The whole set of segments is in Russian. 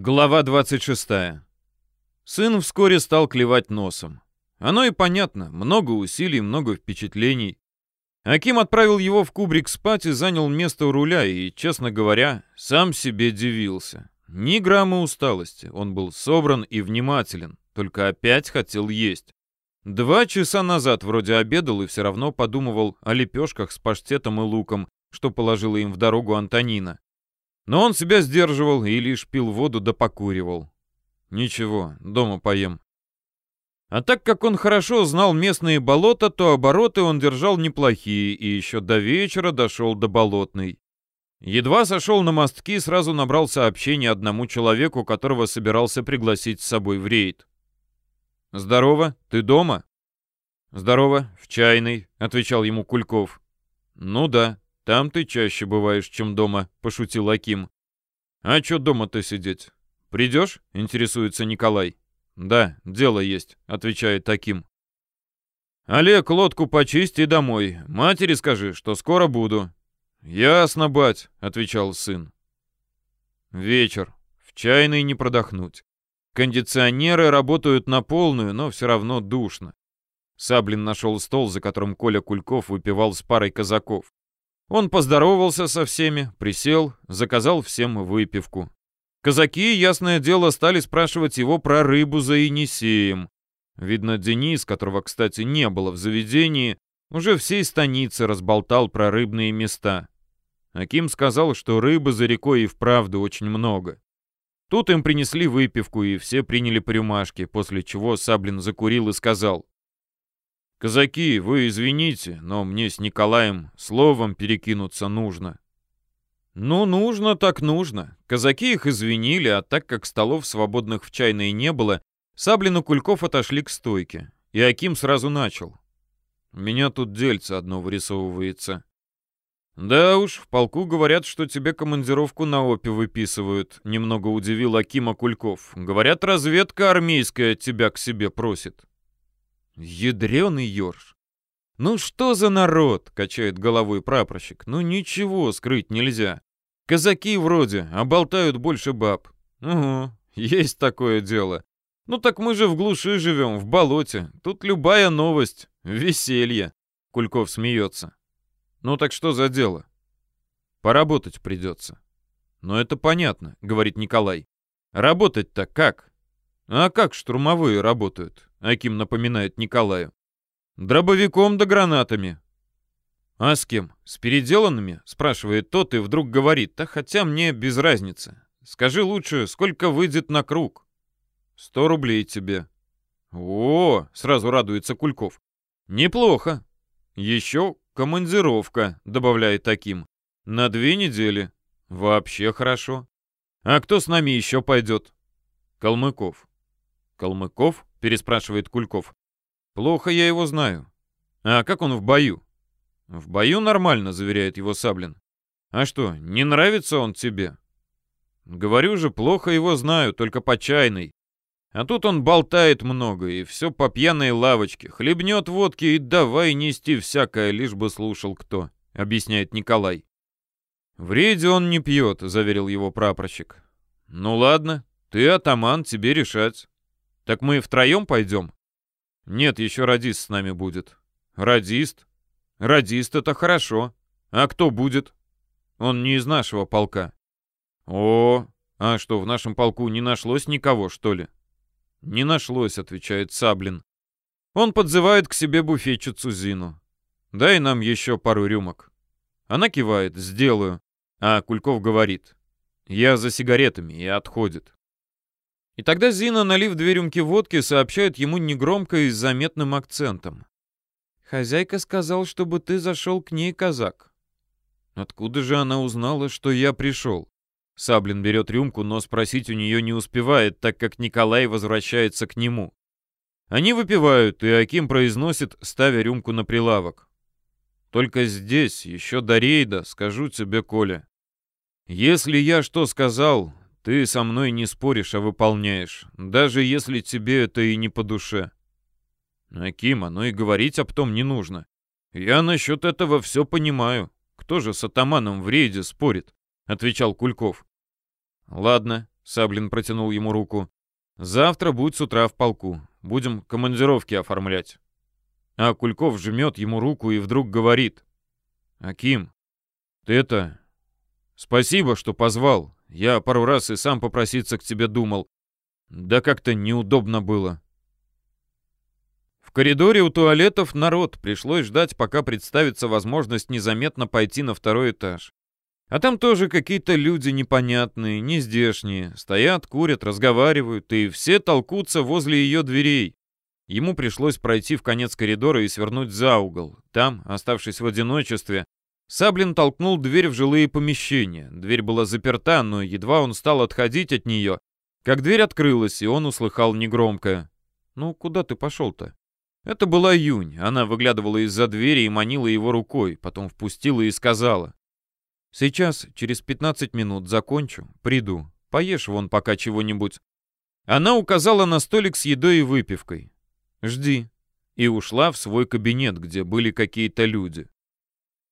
Глава 26. Сын вскоре стал клевать носом. Оно и понятно, много усилий, много впечатлений. Аким отправил его в кубрик спать и занял место у руля, и, честно говоря, сам себе дивился. Ни грамма усталости, он был собран и внимателен, только опять хотел есть. Два часа назад вроде обедал и все равно подумывал о лепешках с паштетом и луком, что положила им в дорогу Антонина. Но он себя сдерживал и лишь пил воду да покуривал. Ничего, дома поем. А так как он хорошо знал местные болота, то обороты он держал неплохие и еще до вечера дошел до болотной. Едва сошел на мостки, сразу набрал сообщение одному человеку, которого собирался пригласить с собой в рейд. «Здорово, ты дома?» «Здорово, в чайной», — отвечал ему Кульков. «Ну да, там ты чаще бываешь, чем дома», — пошутил Аким. «А чё дома-то сидеть? Придешь?» — интересуется Николай. «Да, дело есть», — отвечает таким. «Олег, лодку почисти домой. Матери скажи, что скоро буду». «Ясно, бать», — отвечал сын. Вечер. В чайной не продохнуть. Кондиционеры работают на полную, но все равно душно. Саблин нашел стол, за которым Коля Кульков выпивал с парой казаков. Он поздоровался со всеми, присел, заказал всем выпивку. Казаки, ясное дело, стали спрашивать его про рыбу за Енисеем. Видно, Денис, которого, кстати, не было в заведении, уже всей станице разболтал про рыбные места. Аким сказал, что рыбы за рекой и вправду очень много. Тут им принесли выпивку, и все приняли по рюмашке, после чего Саблин закурил и сказал. «Казаки, вы извините, но мне с Николаем словом перекинуться нужно». «Ну, нужно так нужно». Казаки их извинили, а так как столов свободных в чайной не было, Саблин и Кульков отошли к стойке. И Аким сразу начал. «У меня тут дельце одно вырисовывается». «Да уж, в полку говорят, что тебе командировку на ОПИ выписывают», — немного удивил Акима Кульков. «Говорят, разведка армейская тебя к себе просит». Ядреный ёрш. «Ну что за народ?» — качает головой прапорщик. «Ну ничего скрыть нельзя. Казаки вроде, а болтают больше баб. Угу, есть такое дело. Ну так мы же в глуши живем, в болоте. Тут любая новость. Веселье». Кульков смеется. «Ну так что за дело?» «Поработать придется». «Ну это понятно», — говорит Николай. «Работать-то как?» «А как штурмовые работают?» Аким напоминает Николаю. «Дробовиком да гранатами». «А с кем? С переделанными?» — спрашивает тот и вдруг говорит. «Да хотя мне без разницы. Скажи лучше, сколько выйдет на круг?» «Сто рублей тебе». «О!» — сразу радуется Кульков. «Неплохо. Еще командировка», — добавляет таким. «На две недели. Вообще хорошо. А кто с нами еще пойдет?» «Калмыков». «Калмыков?» — переспрашивает Кульков. «Плохо я его знаю. А как он в бою?» «В бою нормально», — заверяет его Саблин. «А что, не нравится он тебе?» «Говорю же, плохо его знаю, только по чайной. А тут он болтает много, и все по пьяной лавочке. Хлебнет водки и давай нести всякое, лишь бы слушал кто», — объясняет Николай. «В рейде он не пьет», — заверил его прапорщик. «Ну ладно, ты атаман, тебе решать. Так мы втроем пойдем? Нет, еще радист с нами будет. Радист? Радист — это хорошо. А кто будет? Он не из нашего полка. О, а что, в нашем полку не нашлось никого, что ли? Не нашлось, отвечает Саблин. Он подзывает к себе буфетчицу Зину. Дай нам еще пару рюмок. Она кивает, сделаю. А Кульков говорит. Я за сигаретами и отходит. И тогда Зина, налив две рюмки водки, сообщает ему негромко и с заметным акцентом. «Хозяйка сказал, чтобы ты зашел к ней, казак». Откуда же она узнала, что я пришел? Саблин берет рюмку, но спросить у нее не успевает, так как Николай возвращается к нему. Они выпивают, и Аким произносит, ставя рюмку на прилавок. «Только здесь, еще до рейда, скажу тебе, Коля. Если я что сказал, ты со мной не споришь, а выполняешь, даже если тебе это и не по душе. Аким, оно и говорить об том не нужно. Я насчет этого все понимаю. Кто же с атаманом в рейде спорит? Отвечал Кульков. Ладно, Саблин протянул ему руку. «Завтра будь с утра в полку. Будем командировки оформлять». А Кульков жмет ему руку и вдруг говорит. «Аким, ты это... Спасибо, что позвал. Я пару раз и сам попроситься к тебе думал. Да как-то неудобно было». В коридоре у туалетов народ. Пришлось ждать, пока представится возможность незаметно пойти на второй этаж. А там тоже какие-то люди непонятные, нездешние. Стоят, курят, разговаривают, и все толкутся возле ее дверей. Ему пришлось пройти в конец коридора и свернуть за угол. Там, оставшись в одиночестве, Саблин толкнул дверь в жилые помещения. Дверь была заперта, но едва он стал отходить от нее, как дверь открылась, и он услыхал негромкое. «Ну, куда ты пошел-то?» Это была Юнь. Она выглядывала из-за двери и манила его рукой, потом впустила и сказала. Сейчас, через 15 минут, закончу, приду. Поешь вон пока чего-нибудь. Она указала на столик с едой и выпивкой. Жди. И ушла в свой кабинет, где были какие-то люди.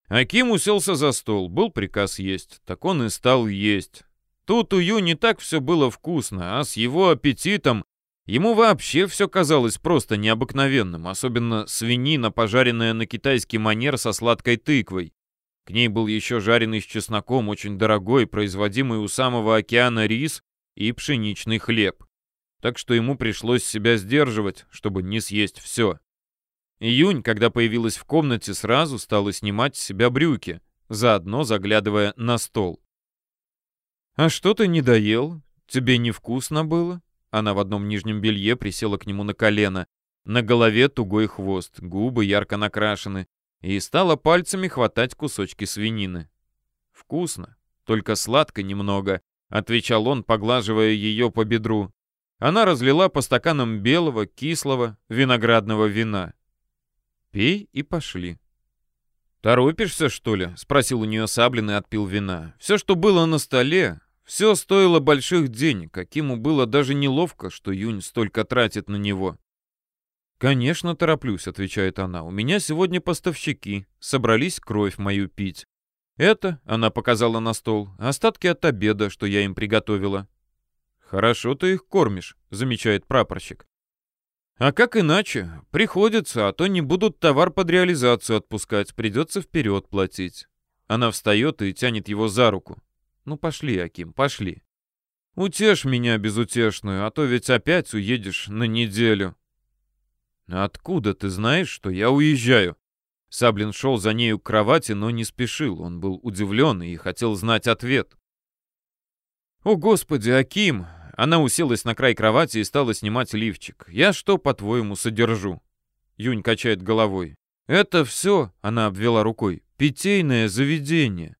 Аким уселся за стол. Был приказ есть. Так он и стал есть. Тут у Ю не так все было вкусно, а с его аппетитом ему вообще все казалось просто необыкновенным, особенно свинина, пожаренная на китайский манер со сладкой тыквой. К ней был еще жареный с чесноком, очень дорогой, производимый у самого океана рис и пшеничный хлеб. Так что ему пришлось себя сдерживать, чтобы не съесть все. Июнь, когда появилась в комнате, сразу стала снимать с себя брюки, заодно заглядывая на стол. «А что ты не доел? Тебе невкусно было?» Она в одном нижнем белье присела к нему на колено. На голове тугой хвост, губы ярко накрашены, и стала пальцами хватать кусочки свинины. «Вкусно, только сладко немного», — отвечал он, поглаживая ее по бедру. Она разлила по стаканам белого, кислого, виноградного вина. «Пей и пошли». «Торопишься, что ли?» — спросил у нее Саблин и отпил вина. «Все, что было на столе, все стоило больших денег, каким было даже неловко, что Юнь столько тратит на него. «Конечно, тороплюсь», — отвечает она. «У меня сегодня поставщики. Собрались кровь мою пить. Это, — она показала на стол, — остатки от обеда, что я им приготовила». «Хорошо ты их кормишь», — замечает прапорщик. «А как иначе? Приходится, а то не будут товар под реализацию отпускать, придется вперед платить». Она встает и тянет его за руку. «Ну пошли, Аким, пошли. Утешь меня безутешную, а то ведь опять уедешь на неделю». «Откуда ты знаешь, что я уезжаю?» Саблин шел за нею к кровати, но не спешил. Он был удивлен и хотел знать ответ. «О, Господи, Аким!» Она уселась на край кровати и стала снимать лифчик. «Я что, по-твоему, содержу?» Юнь качает головой. «Это все», — она обвела рукой, — «питейное заведение.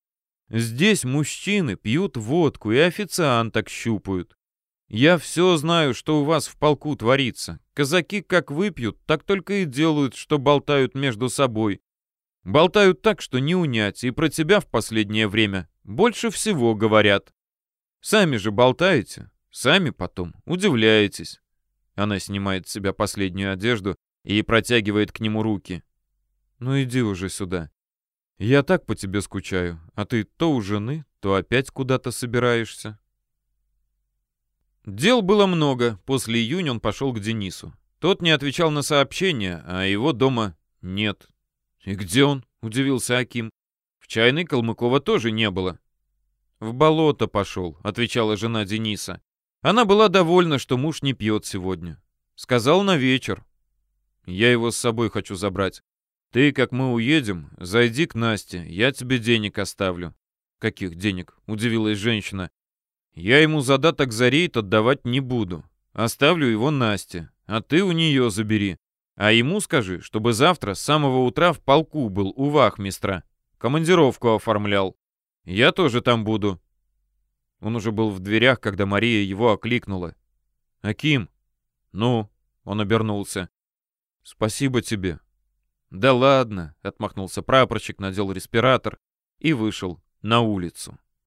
Здесь мужчины пьют водку и официанток щупают. Я все знаю, что у вас в полку творится. Казаки как выпьют, так только и делают, что болтают между собой. Болтают так, что не унять, и про тебя в последнее время больше всего говорят. Сами же болтаете, сами потом удивляетесь. Она снимает с себя последнюю одежду и протягивает к нему руки. Ну иди уже сюда. Я так по тебе скучаю, а ты то у жены, то опять куда-то собираешься. Дел было много. После июня он пошел к Денису. Тот не отвечал на сообщения, а его дома нет. «И где он?» — удивился Аким. «В чайной Калмыкова тоже не было». «В болото пошел», — отвечала жена Дениса. Она была довольна, что муж не пьет сегодня. Сказал на вечер. «Я его с собой хочу забрать. Ты, как мы уедем, зайди к Насте, я тебе денег оставлю». «Каких денег?» — удивилась женщина. Я ему задаток за рейд отдавать не буду. Оставлю его Насте, а ты у нее забери. А ему скажи, чтобы завтра с самого утра в полку был у вахмистра. Командировку оформлял. Я тоже там буду. Он уже был в дверях, когда Мария его окликнула. «Аким!» «Ну?» — он обернулся. «Спасибо тебе». «Да ладно!» — отмахнулся прапорщик, надел респиратор и вышел на улицу.